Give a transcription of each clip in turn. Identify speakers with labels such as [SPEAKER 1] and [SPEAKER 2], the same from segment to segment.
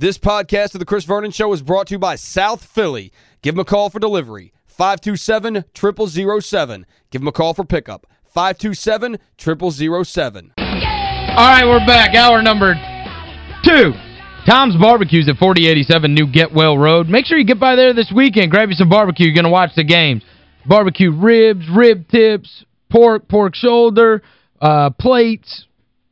[SPEAKER 1] This podcast of The Chris Vernon Show is brought to you by South Philly. Give them a call for delivery. 527-0007. Give them a call for pickup. 527-0007.
[SPEAKER 2] All right, we're back. Hour number two. Tom's Barbecues at 4087 New Getwell Road. Make sure you get by there this weekend. Grab you some barbecue. You're going to watch the games. Barbecue ribs, rib tips, pork, pork shoulder, uh, plates,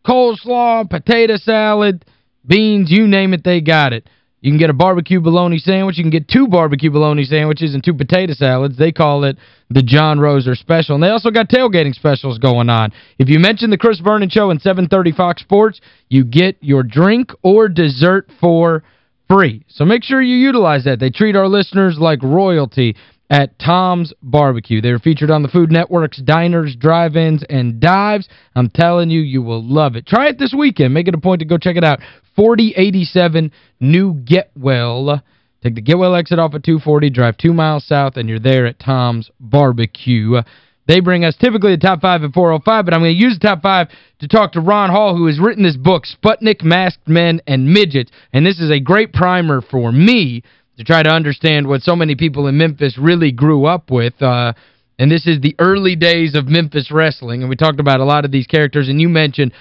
[SPEAKER 2] coleslaw, potato salad, beans, you name it, they got it. You can get a barbecue bologna sandwich. You can get two barbecue bologna sandwiches and two potato salads. They call it the John Roser Special. And they also got tailgating specials going on. If you mention the Chris Vernon Show and 730 Fox Sports, you get your drink or dessert for free. So make sure you utilize that. They treat our listeners like royalty at Tom's Barbecue. They're featured on the Food Network's Diners, Drive-Ins, and Dives. I'm telling you, you will love it. Try it this weekend. Make it a point to go check it out. 4087 New Getwell. Take the Getwell exit off at 240, drive two miles south, and you're there at Tom's Barbecue. They bring us typically the top five at 405, but I'm going to use the top five to talk to Ron Hall, who has written this book, Sputnik, Masked Men, and Midgets. And this is a great primer for me to try to understand what so many people in Memphis really grew up with. Uh, and this is the early days of Memphis wrestling. And we talked about a lot of these characters. And you mentioned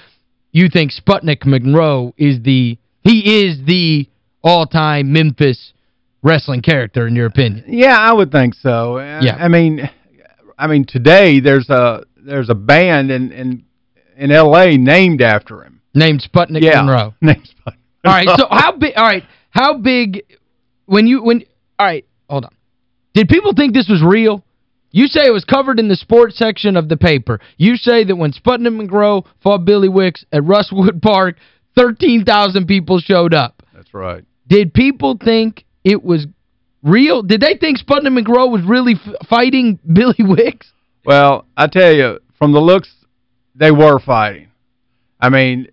[SPEAKER 2] you think Sputnik Monroe is the he is the all-time Memphis wrestling character in your opinion.
[SPEAKER 3] Yeah, I would think so.
[SPEAKER 2] Yeah.
[SPEAKER 3] I mean I mean today there's a there's a band in in in LA named after him.
[SPEAKER 2] Named Sputnik
[SPEAKER 3] yeah.
[SPEAKER 2] Monroe.
[SPEAKER 3] Named Sputnik.
[SPEAKER 2] All right, so how big all right, how big when you when all right, hold on. Did people think this was real? You say it was covered in the sports section of the paper. You say that when Sputnik Monroe fought Billy Wicks at Russwood Park, 13,000 people showed up.
[SPEAKER 3] That's right.
[SPEAKER 2] Did people think it was real? Did they think Sputnik Monroe was really fighting Billy Wicks?
[SPEAKER 3] Well, I tell you, from the looks, they were fighting. I mean...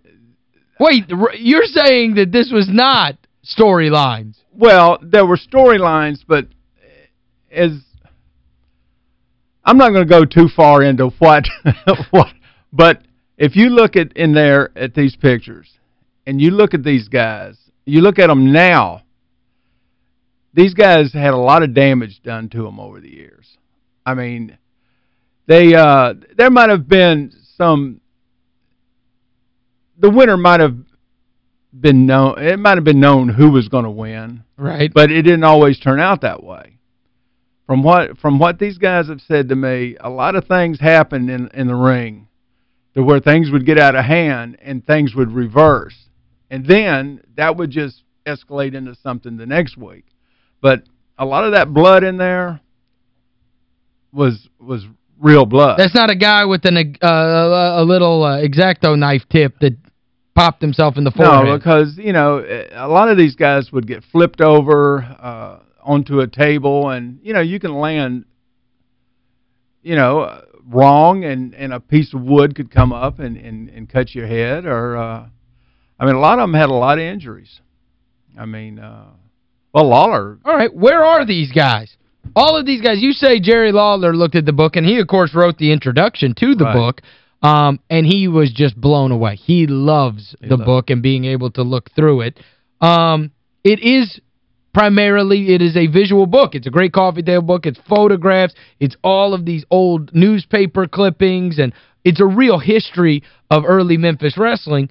[SPEAKER 2] Wait, you're saying that this was not storylines?
[SPEAKER 3] Well, there were storylines, but as I'm not going to go too far into what what but if you look at in there at these pictures and you look at these guys, you look at them now, these guys had a lot of damage done to them over the years. I mean, they uh there might have been some the winner might have been known it might have been known who was going to win.
[SPEAKER 2] Right.
[SPEAKER 3] But it didn't always turn out that way. From what from what these guys have said to me, a lot of things happened in in the ring to where things would get out of hand and things would reverse. And then that would just escalate into something the next week. But a lot of that blood in there was was real blood.
[SPEAKER 2] That's not a guy with an uh, a little uh, X-Acto knife tip that popped himself in the forehead.
[SPEAKER 3] No, because, you know, a lot of these guys would get flipped over uh, onto a table, and, you know, you can land, you know, wrong, and, and a piece of wood could come up and, and, and cut your head, or, uh, I mean, a lot of them had a lot of injuries. I mean, uh, well, Lawler.
[SPEAKER 2] All right, where are these guys? All of these guys, you say Jerry Lawler looked at the book, and he, of course, wrote the introduction to the
[SPEAKER 3] right.
[SPEAKER 2] book. Um, and he was just blown away. He loves
[SPEAKER 3] he
[SPEAKER 2] the
[SPEAKER 3] loves
[SPEAKER 2] book and being able to look through it. Um, it is primarily, it is a visual book. It's a great coffee table book. It's photographs. It's all of these old newspaper clippings. And it's a real history of early Memphis wrestling.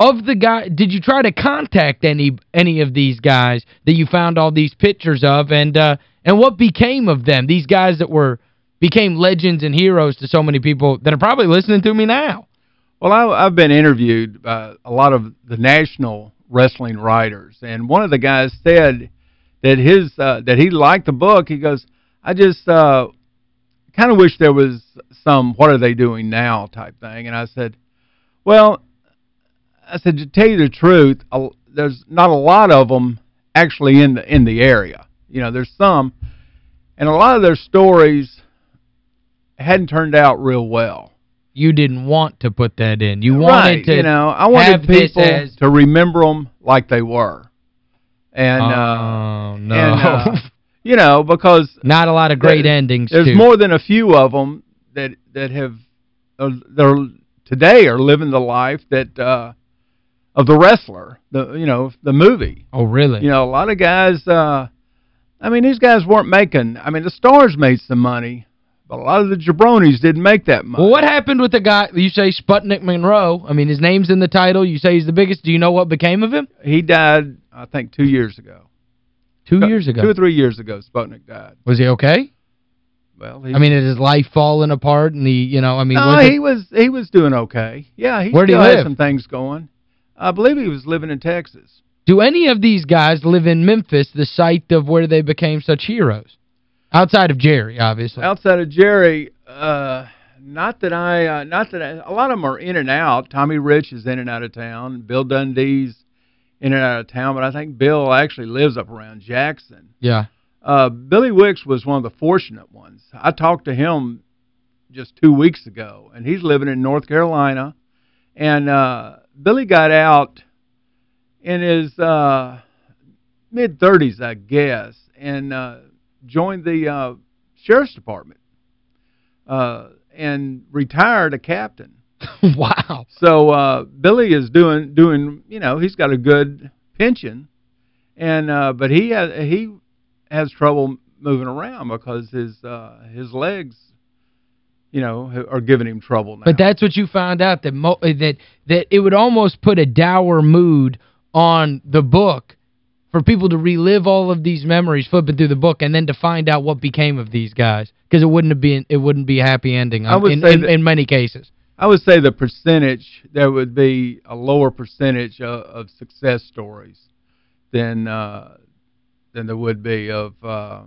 [SPEAKER 2] Of the guy, did you try to contact any any of these guys that you found all these pictures of? And uh, and what became of them? These guys that were became legends and heroes to so many people that are probably listening to me now.
[SPEAKER 3] Well, I, I've been interviewed by a lot of the national wrestling writers, and one of the guys said that his uh, that he liked the book. He goes, I just uh, kind of wish there was some what are they doing now type thing. And I said, well, I said, to tell you the truth, there's not a lot of them actually in the in the area. You know, there's some, and a lot of their stories hadn't turned out real well.
[SPEAKER 2] You didn't want to put that in. You
[SPEAKER 3] right,
[SPEAKER 2] wanted to
[SPEAKER 3] you know, I wanted people
[SPEAKER 2] as...
[SPEAKER 3] to remember them like they were. And
[SPEAKER 2] oh,
[SPEAKER 3] uh
[SPEAKER 2] no.
[SPEAKER 3] And, uh, you know, because
[SPEAKER 2] not a lot of great
[SPEAKER 3] there,
[SPEAKER 2] endings
[SPEAKER 3] There's
[SPEAKER 2] too.
[SPEAKER 3] more than a few of them that that have uh, they're today are living the life that uh of The Wrestler, the you know, the movie.
[SPEAKER 2] Oh, really?
[SPEAKER 3] You know, a lot of guys uh I mean, these guys weren't making I mean, the stars made some money, a lot of the jabronis didn't make that money.
[SPEAKER 2] Well, what happened with the guy, you say Sputnik Monroe, I mean, his name's in the title, you say he's the biggest, do you know what became of him?
[SPEAKER 3] He died, I think, two years ago.
[SPEAKER 2] Two years ago?
[SPEAKER 3] Two or three years ago, Sputnik died.
[SPEAKER 2] Was he okay?
[SPEAKER 3] Well, he,
[SPEAKER 2] I mean, is his life falling apart and he, you know, I mean,
[SPEAKER 3] no,
[SPEAKER 2] was
[SPEAKER 3] he was he was doing okay. Yeah, he
[SPEAKER 2] Where'd he
[SPEAKER 3] still had
[SPEAKER 2] live?
[SPEAKER 3] some things going. I believe he was living in Texas.
[SPEAKER 2] do any of these guys live in Memphis, the site of where they became such heroes? Outside of Jerry, obviously.
[SPEAKER 3] Outside of Jerry, uh, not that I, uh, not that I, a lot of them are in and out. Tommy Rich is in and out of town. Bill Dundee's in and out of town, but I think Bill actually lives up around Jackson.
[SPEAKER 2] yeah.
[SPEAKER 3] Uh, Billy Wicks was one of the fortunate ones. I talked to him just two weeks ago, and he's living in North Carolina. And uh, Billy got out in his uh, mid-30s, I guess, and uh, joined the uh, sheriff's department uh, and retired a captain.
[SPEAKER 2] wow.
[SPEAKER 3] So uh, Billy is doing doing you know he's got a good pension, and uh, but he has he has trouble moving around because his uh, his legs, you know, are giving him trouble now.
[SPEAKER 2] But that's what you found out, that mo that that it would almost put a dour mood on the book for people to relive all of these memories flipping through the book and then to find out what became of these guys because it wouldn't have been it wouldn't be a happy ending in, in,
[SPEAKER 3] that-
[SPEAKER 2] in many cases.
[SPEAKER 3] I would say the percentage there would be a lower percentage of, of success stories than uh, than there would be of uh,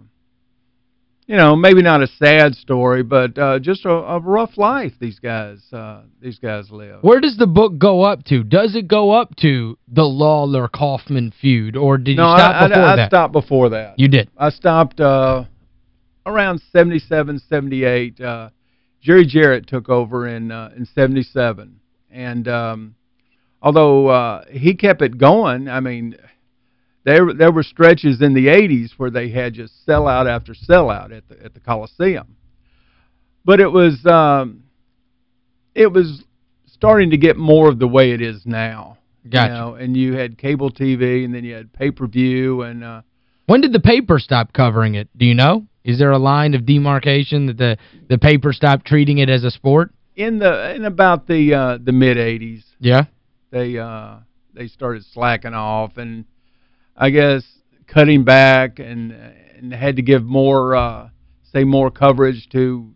[SPEAKER 3] you know maybe not a sad story but uh, just a, a rough life these guys uh, these guys live.
[SPEAKER 2] Where does the book go up to? Does it go up to the Lawler-Kaufman feud or did
[SPEAKER 3] no,
[SPEAKER 2] you stop
[SPEAKER 3] I,
[SPEAKER 2] before
[SPEAKER 3] I, I
[SPEAKER 2] that?
[SPEAKER 3] stopped before that.
[SPEAKER 2] You did.
[SPEAKER 3] I stopped uh, around 77, 78. Uh, Jerry Jarrett took over in uh, in 77. And um, although uh, he kept it going, I mean, there there were stretches in the 80s where they had just sellout after sellout at the at the Coliseum. But it was um, it was starting to get more of the way it is now.
[SPEAKER 2] Gotcha.
[SPEAKER 3] You know, and you had cable TV and then you had pay-per-view and uh
[SPEAKER 2] When did the paper stop covering it? Do you know? Is there a line of demarcation that the the paper stopped treating it as a sport?
[SPEAKER 3] in the in about the uh the mid 80s
[SPEAKER 2] Yeah.
[SPEAKER 3] they uh they started slacking off and I guess cutting back and and had to give more uh say more coverage to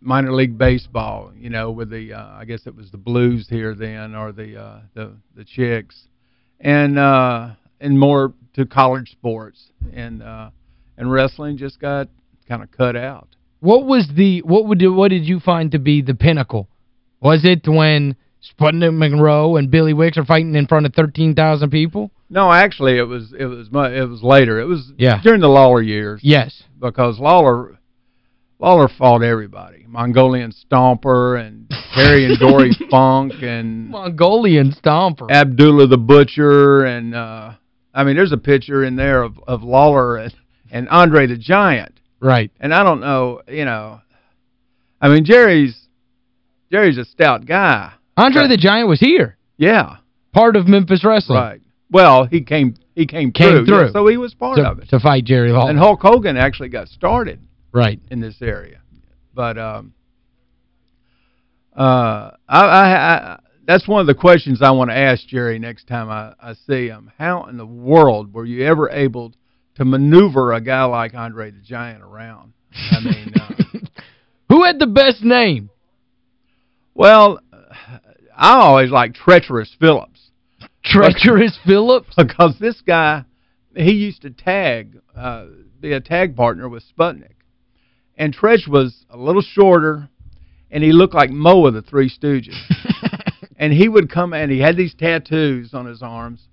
[SPEAKER 3] minor league baseball you know with the uh I guess it was the Blues here then or the uh the the Chicks and uh and more to college sports and uh and wrestling just got kind of cut out
[SPEAKER 2] What was the what would what did you find to be the pinnacle? Was it when Sputnik Monroe and Billy Wicks are fighting in front of 13,000 people?
[SPEAKER 3] No, actually, it was it was it was later. It was
[SPEAKER 2] Yeah.
[SPEAKER 3] during the Lawler years.
[SPEAKER 2] Yes.
[SPEAKER 3] Because Lawler Lawler fought everybody. Mongolian Stomper and Terry and Dory Funk and
[SPEAKER 2] Mongolian Stomper.
[SPEAKER 3] Abdullah the Butcher and uh I mean there's a picture in there of of Lawler and, and Andre the Giant.
[SPEAKER 2] Right.
[SPEAKER 3] And I don't know, you know I mean Jerry's Jerry's a stout guy.
[SPEAKER 2] Andre
[SPEAKER 3] Right.
[SPEAKER 2] the Giant was here.
[SPEAKER 3] Yeah,
[SPEAKER 2] Part of Memphis Wrestling.
[SPEAKER 3] right. Well, he came he came,
[SPEAKER 2] Came
[SPEAKER 3] through.
[SPEAKER 2] through.
[SPEAKER 3] Yeah, so he was part
[SPEAKER 2] To,
[SPEAKER 3] of it.
[SPEAKER 2] to fight Jerry Lawler.
[SPEAKER 3] And Hulk Hogan actually got started
[SPEAKER 2] right.
[SPEAKER 3] in this area. But um uh I, I I that's one of the questions I want to ask Jerry next time I I see him. How in the world were you ever able to maneuver a guy like Andre the Giant around? I mean, uh,
[SPEAKER 2] Who had the best name?
[SPEAKER 3] well, I always like Treacherous Phillips
[SPEAKER 2] Treacherous Phillips?
[SPEAKER 3] because this guy he used to tag uh be a tag partner with Sputnik. And Tretch was a little shorter and he looked like Moe the Three Stooges. and he would come and he had these tattoos on his arms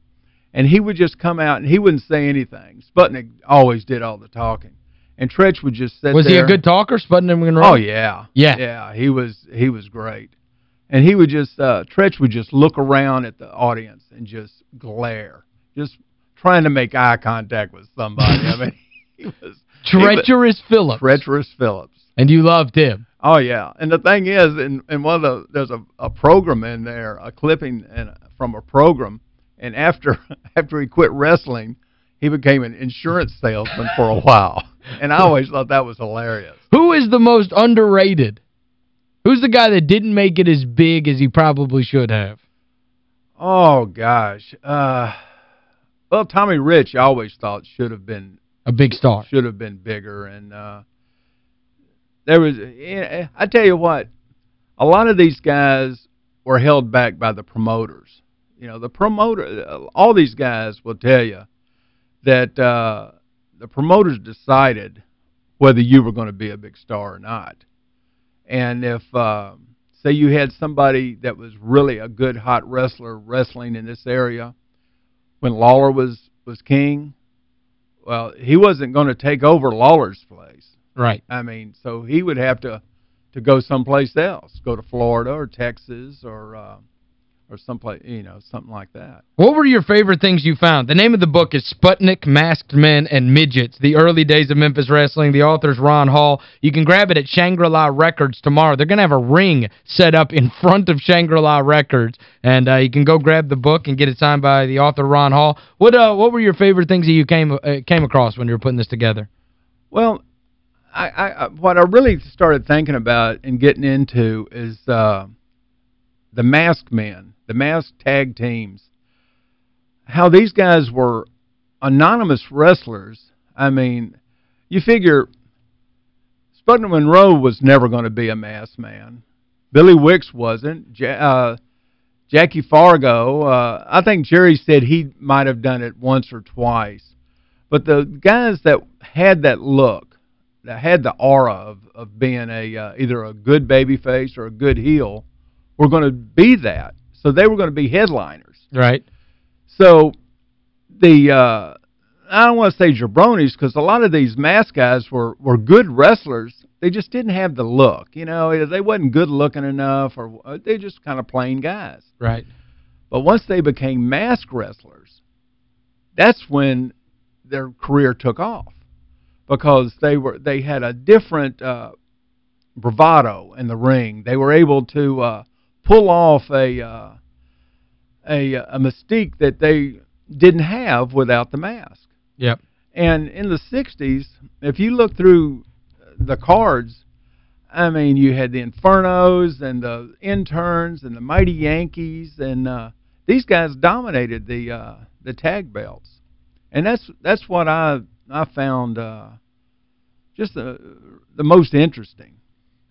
[SPEAKER 3] and he would just come out and he wouldn't say anything. Sputnik always did all the talking. And Tretch would just sit
[SPEAKER 2] Was he a good talker, Sputnik Monroe?
[SPEAKER 3] Oh yeah.
[SPEAKER 2] Yeah.
[SPEAKER 3] Yeah, he was he was great. And he would just uh Tretch would just look around at the audience and just glare. Just trying to make eye contact with somebody. I mean, he was he was
[SPEAKER 2] Treacherous Phillips.
[SPEAKER 3] Treacherous Phillips.
[SPEAKER 2] And you loved him.
[SPEAKER 3] Oh yeah. And the thing is in in one of the there's a a program in there, a clipping and from a program, and after after he quit wrestling, he became an insurance salesman for a while. And I always thought that was hilarious.
[SPEAKER 2] Who is the most underrated? Who's the guy that didn't make it as big as he probably should have?
[SPEAKER 3] Oh, gosh. Uh, well, Tommy Rich I always thought should have been
[SPEAKER 2] a big star.
[SPEAKER 3] Should have been bigger. And uh, there was, I tell you what, a lot of these guys were held back by the promoters. You know, the promoter, all these guys will tell you that uh, the promoters decided whether you were going to be a big star or not. And if, uh, say you had somebody that was really a good hot wrestler wrestling in this area, when Lawler was, was king, well, he wasn't going to take over Lawler's place.
[SPEAKER 2] Right.
[SPEAKER 3] I mean, so he would have to to go someplace else, go to Florida or Texas or uh, or someplace, you know, something like that.
[SPEAKER 2] What were your favorite things you found? The name of the book is Sputnik, Masked Men, and Midgets, The Early Days of Memphis Wrestling. The author's Ron Hall. You can grab it at Shangri-La Records tomorrow. They're going to have a ring set up in front of Shangri-La Records, and uh, you can go grab the book and get it signed by the author Ron Hall. What uh, what were your favorite things that you came uh, came across when you were putting this together?
[SPEAKER 3] Well, I, I what I really started thinking about and getting into is uh, the masked men the masked tag teams, how these guys were anonymous wrestlers. I mean, you figure Sputnik Monroe was never going to be a masked man. Billy Wicks wasn't. Ja uh, Jackie Fargo, uh, I think Jerry said he might have done it once or twice. But the guys that had that look, that had the aura of, of being a uh, either a good baby face or a good heel, were going to be that. So they were going to be headliners.
[SPEAKER 2] Right.
[SPEAKER 3] So the uh, I don't want to say jabronis because a lot of these mask guys were were good wrestlers. They just didn't have the look. You know, they wasn't good looking enough or uh, they just kind of plain guys.
[SPEAKER 2] Right.
[SPEAKER 3] But once they became mask wrestlers, that's when their career took off because they were they had a different uh, bravado in the ring. They were able to uh, pull off a uh, a a mystique that they didn't have without the mask.
[SPEAKER 2] Yep.
[SPEAKER 3] And in the 60s, if you look through the cards, I mean, you had the Infernos and the Interns and the Mighty Yankees and uh, these guys dominated the uh, the tag belts. And that's that's what I I found uh, just the the most interesting.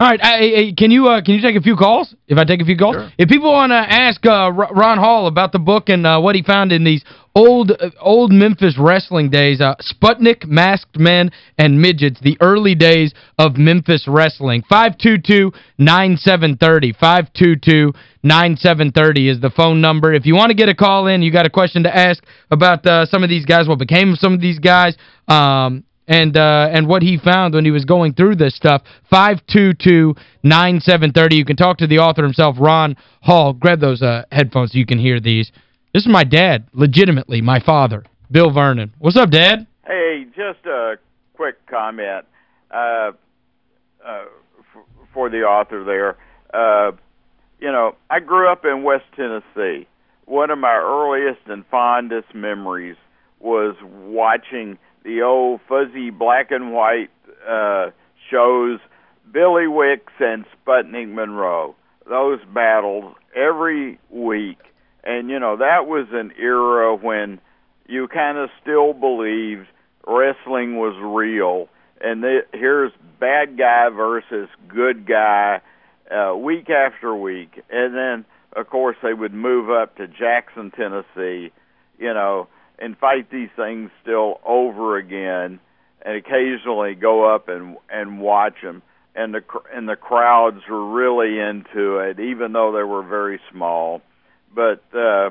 [SPEAKER 2] All right, I, I, can you uh, can you take a few calls? If I take a few calls?
[SPEAKER 3] Sure.
[SPEAKER 2] If people want to ask uh, Ron Hall about the book and uh, what he found in these old uh, old Memphis wrestling days, uh, Sputnik, Masked Men, and Midgets, the early days of Memphis wrestling. 522-9730. 522-9730 is the phone number. If you want to get a call in, you got a question to ask about uh, some of these guys, what became of some of these guys, um, and uh, and what he found when he was going through this stuff. 522-9730. You can talk to the author himself, Ron Hall. Grab those uh, headphones so you can hear these. This is my dad, legitimately, my father, Bill Vernon. What's up, Dad?
[SPEAKER 4] Hey, just a quick comment uh, uh, for the author there. Uh, you know, I grew up in West Tennessee. One of my earliest and fondest memories was watching – the old fuzzy black and white uh, shows Billy Wicks and Sputnik Monroe. Those battles every week. And, you know, that was an era when you kind of still believed wrestling was real. And the, here's bad guy versus good guy uh, week after week. And then, of course, they would move up to Jackson, Tennessee, you know, and fight these things still over again, and occasionally go up and and watch them. And the and the crowds were really into it, even though they were very small. But uh,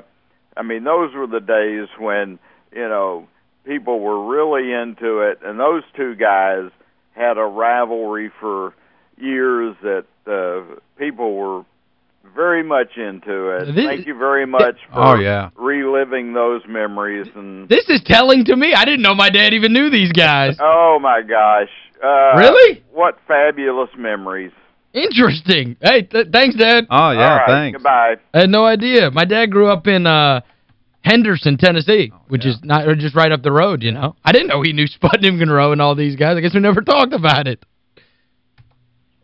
[SPEAKER 4] I mean, those were the days when you know people were really into it, and those two guys had a rivalry for years that uh, people were very much into it. This, Thank you very much for
[SPEAKER 3] oh, yeah.
[SPEAKER 4] reliving those memories. and
[SPEAKER 2] This is telling to me. I didn't know my dad even knew these guys.
[SPEAKER 4] Oh, my gosh. Uh,
[SPEAKER 2] really?
[SPEAKER 4] What fabulous memories.
[SPEAKER 2] Interesting. Hey, th thanks, Dad.
[SPEAKER 3] Oh, yeah,
[SPEAKER 4] All right,
[SPEAKER 3] thanks.
[SPEAKER 4] Goodbye.
[SPEAKER 2] I had no idea. My dad grew up in uh, Henderson, Tennessee, which
[SPEAKER 3] yeah.
[SPEAKER 2] is not or just right up the road, you know. I didn't know he knew Sputnik Monroe and all these guys. I guess we never talked about it.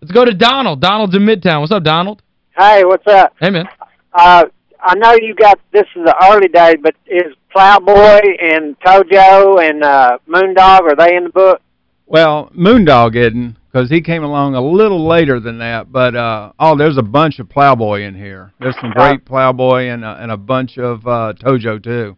[SPEAKER 2] Let's go to Donald. Donald's in Midtown. What's up, Donald?
[SPEAKER 5] Hey, what's up?
[SPEAKER 2] Hey, man.
[SPEAKER 5] Uh, I know you got this is the early days, but is Plowboy and Tojo and uh, Moondog are they in the book?
[SPEAKER 3] Well, Moondog isn't, because he came along a little later than that. But, uh, oh, there's a bunch of Plowboy in here. There's some great Plowboy and, uh, and a bunch of uh, Tojo, too.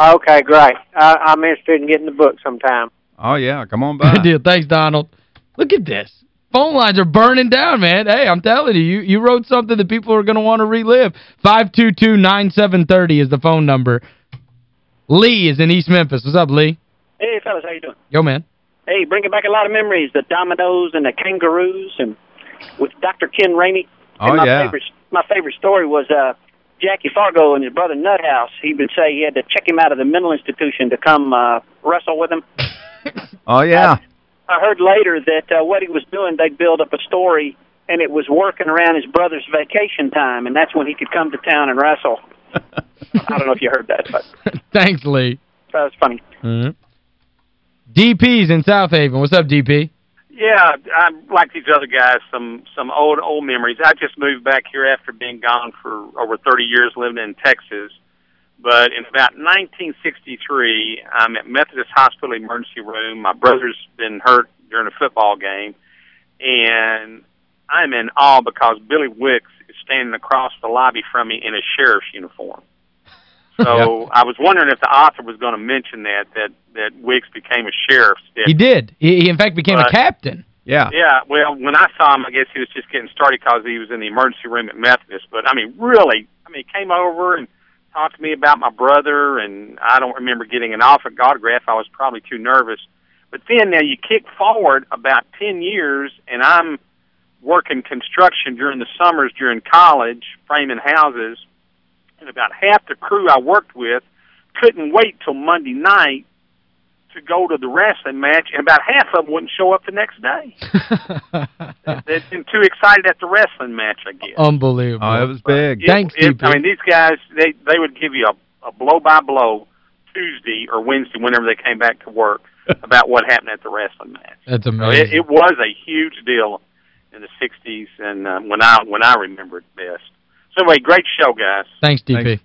[SPEAKER 5] Okay, great. I, I'm interested in getting the book sometime.
[SPEAKER 3] Oh, yeah, come on by.
[SPEAKER 2] Good deal. Thanks, Donald. Look at this. Phone lines are burning down, man. Hey, I'm telling you, you, you wrote something that people are going to want to relive. 522-9730 is the phone number. Lee is in East Memphis. What's up, Lee?
[SPEAKER 6] Hey, fellas, how you doing?
[SPEAKER 2] Yo, man.
[SPEAKER 6] Hey, bringing back a lot of memories. The dominoes and the kangaroos, and with Dr. Ken Ramey.
[SPEAKER 3] Oh,
[SPEAKER 6] and my
[SPEAKER 3] yeah.
[SPEAKER 6] Favorite, my favorite story was uh, Jackie Fargo and his brother Nuthouse. He would say he had to check him out of the mental institution to come uh, wrestle with him.
[SPEAKER 3] Oh, yeah.
[SPEAKER 6] I heard later that uh, what he was doing, they'd build up a story, and it was working around his brother's vacation time, and that's when he could come to town and wrestle. I don't know if you heard that, but
[SPEAKER 2] Thanks, Lee.
[SPEAKER 6] that was funny.
[SPEAKER 2] Mm -hmm. DP's in South Haven. What's up, DP?
[SPEAKER 7] Yeah, I'm like these other guys. Some some old old memories. I just moved back here after being gone for over 30 years, living in Texas. But in about 1963, I'm at Methodist Hospital emergency room. My brother's been hurt during a football game, and I'm in awe because Billy Wicks is standing across the lobby from me in a sheriff's uniform. So I was wondering if the author was going to mention that that that Wicks became a sheriff's deputy.
[SPEAKER 2] He did. He, he in fact, became a captain.
[SPEAKER 3] Yeah.
[SPEAKER 7] Yeah, well, when I saw him, I guess he was just getting started because he was in the emergency room at Methodist. But I mean, really, I mean, he came over and talked to me about my brother, and I don't remember getting an autograph. I was probably too nervous. But then now you kick forward about ten years, and I'm working construction during the summers during college, framing houses, and about half the crew I worked with couldn't wait till Monday night to go to the wrestling match, and about half of them wouldn't show up the next day. They'd been too excited at the wrestling match, I guess.
[SPEAKER 2] Unbelievable.
[SPEAKER 3] Oh, it was big.
[SPEAKER 7] It-
[SPEAKER 2] Thanks,
[SPEAKER 7] it-
[SPEAKER 2] DP.
[SPEAKER 7] I mean, these guys, they they would give you a, a blow by blow Tuesday or Wednesday, whenever they came back to work, about what happened at the wrestling match.
[SPEAKER 2] That's
[SPEAKER 7] So
[SPEAKER 2] amazing.
[SPEAKER 7] it, it was a huge deal in the '60s, and um, when I when I remember it best. So anyway, great show, guys.
[SPEAKER 2] Thanks, DP.
[SPEAKER 3] Thanks.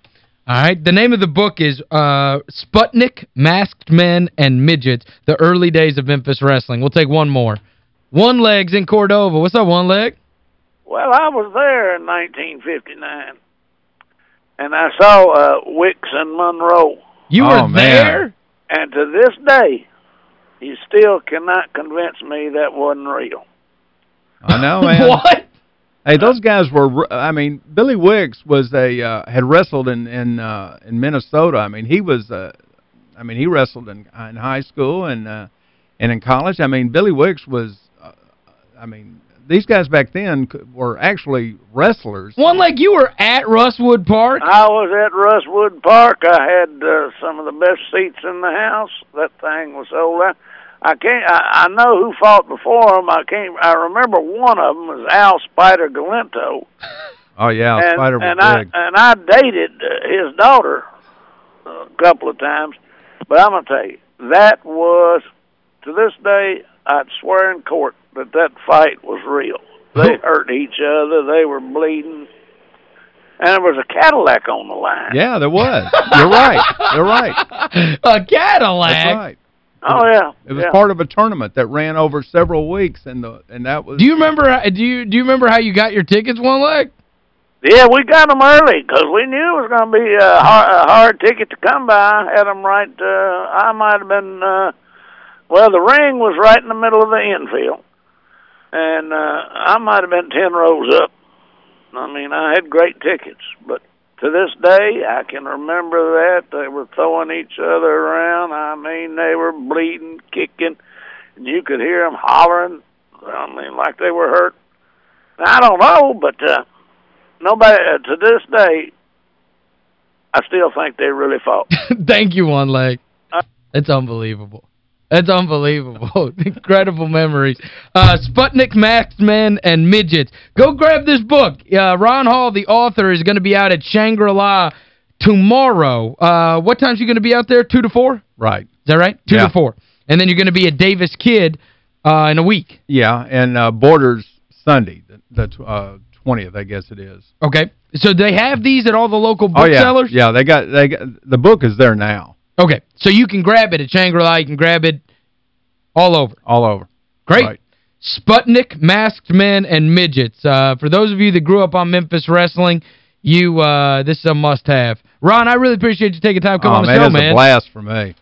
[SPEAKER 2] All right, the name of the book is uh, Sputnik, Masked Men, and Midgets, The Early Days of Memphis Wrestling. We'll take one more. One Leg's in Cordova. What's up, One Leg?
[SPEAKER 8] Well, I was there in 1959, and I saw uh, Wicks and Monroe.
[SPEAKER 2] You
[SPEAKER 3] Oh,
[SPEAKER 2] were
[SPEAKER 3] man.
[SPEAKER 2] there?
[SPEAKER 8] And to this day, you still cannot convince me that wasn't real.
[SPEAKER 3] I know, man.
[SPEAKER 2] what?
[SPEAKER 3] Hey, those guys were I mean, Billy Wicks was a uh, had wrestled in in uh in Minnesota. I mean, he was uh I mean, he wrestled in in high school and uh and in college. I mean, Billy Wicks was uh, I mean, these guys back then were actually wrestlers.
[SPEAKER 2] One Leg, you were at Russwood Park?
[SPEAKER 8] I was at Russwood Park. I had uh, some of the best seats in the house. That thing was sold out. I can't. I, I know who fought before him. I can't. I remember one of them was Al Spider Galento.
[SPEAKER 3] Oh yeah,
[SPEAKER 8] and,
[SPEAKER 3] Spider was
[SPEAKER 8] and I
[SPEAKER 3] big.
[SPEAKER 8] and I dated uh, his daughter a couple of times, but I'm gonna tell you that was to this day I'd swear in court that that fight was real. They hurt each other. They were bleeding, and there was a Cadillac on the line.
[SPEAKER 3] Yeah, there was. You're right. You're right.
[SPEAKER 2] a Cadillac?
[SPEAKER 3] That's right.
[SPEAKER 8] Oh yeah.
[SPEAKER 3] It was
[SPEAKER 8] yeah.
[SPEAKER 3] part of a tournament that ran over several weeks and the and that was
[SPEAKER 2] Do you remember how, do you do you remember how you got your tickets, One Leg?
[SPEAKER 8] Yeah, we got them early because we knew it was going to be a hard, a hard ticket to come by. Had them right. Uh, I might have been. Uh, well, the ring was right in the middle of the infield, and uh, I might have been ten rows up. I mean, I had great tickets, but to this day, I can remember that they were throwing each other around. I mean, they were bleeding, kicking, and you could hear them hollering. I mean, like they were hurt. I don't know, but. uh nobody uh, to this day I still think they really fought.
[SPEAKER 2] Thank you, One Leg.
[SPEAKER 8] Uh,
[SPEAKER 2] It's unbelievable. That's unbelievable. Incredible memories. Uh, Sputnik, Masked Men, and Midgets. Go grab this book. Uh, Ron Hall, the author, is going to be out at Shangri-La tomorrow. Uh, what time's he going to be out there? 2 to 4?
[SPEAKER 3] Right.
[SPEAKER 2] Is that right? 2
[SPEAKER 3] Yeah.
[SPEAKER 2] to 4. And then you're going to be at Davis-Kidd uh, in a week.
[SPEAKER 3] Yeah, and uh, Borders Sunday, the, the uh, 20th, I guess it is.
[SPEAKER 2] Okay. So they have these at all the local
[SPEAKER 3] Oh, yeah. Yeah, they got, they got, the book is there now,
[SPEAKER 2] Okay. So you can grab it at Shangri-La. You can grab it all over.
[SPEAKER 3] all over.
[SPEAKER 2] Great.
[SPEAKER 3] Right.
[SPEAKER 2] Sputnik, Masked Men, and Midgets. Uh, for those of you that grew up on Memphis Wrestling, you uh, this is a must-have. Ron, I really appreciate you taking time to come
[SPEAKER 3] oh,
[SPEAKER 2] on the
[SPEAKER 3] man,
[SPEAKER 2] show,
[SPEAKER 3] it's
[SPEAKER 2] man.
[SPEAKER 3] a blast for me.